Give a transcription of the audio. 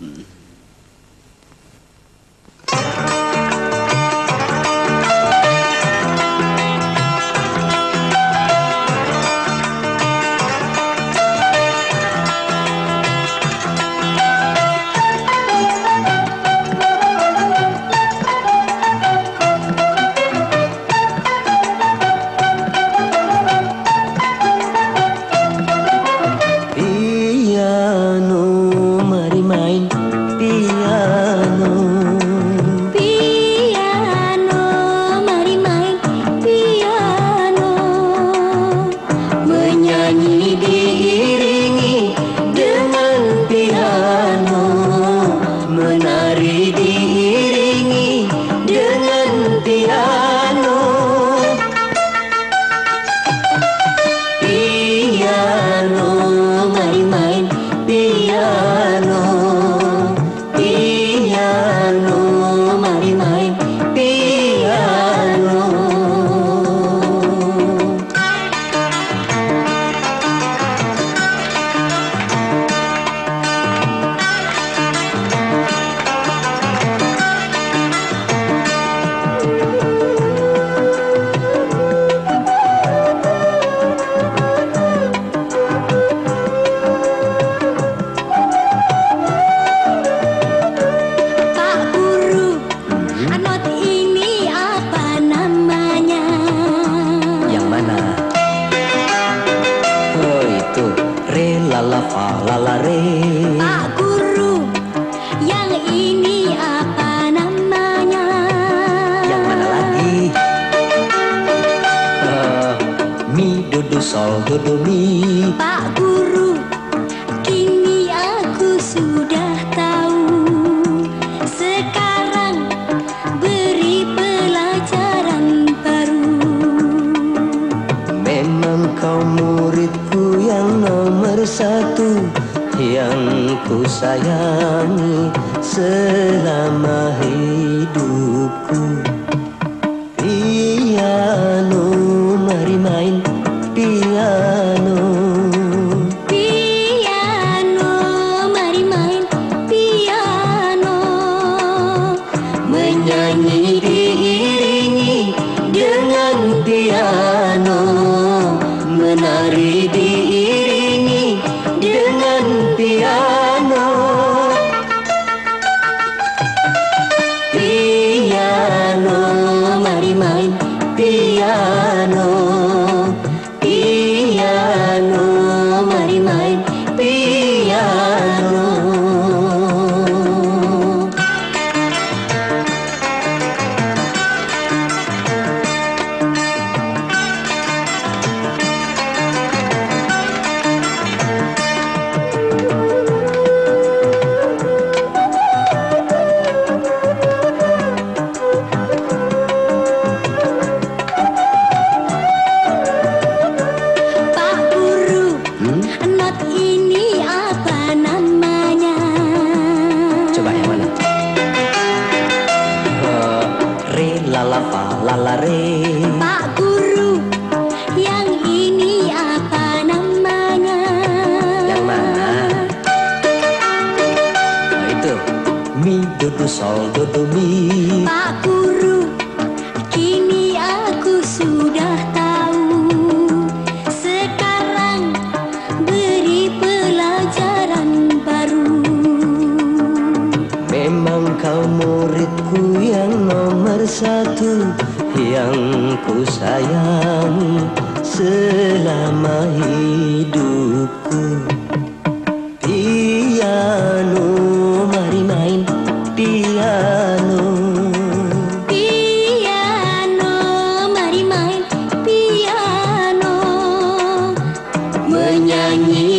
Mm. nine. Re lala fa lala re Pak Guru, yang ini apa namanya? Yang mana lagi? Eh, mi do do sol do do mi Pak Guru, sayangi selama hidupku lala fa lala re Pak Guru, yang ini apa namanya? Yang mana? Nah itu Mi do sol do do mi Pak Guru, Yang ku sayangi selama hidupku Piano, mari main piano Piano, mari main piano. Menyanyi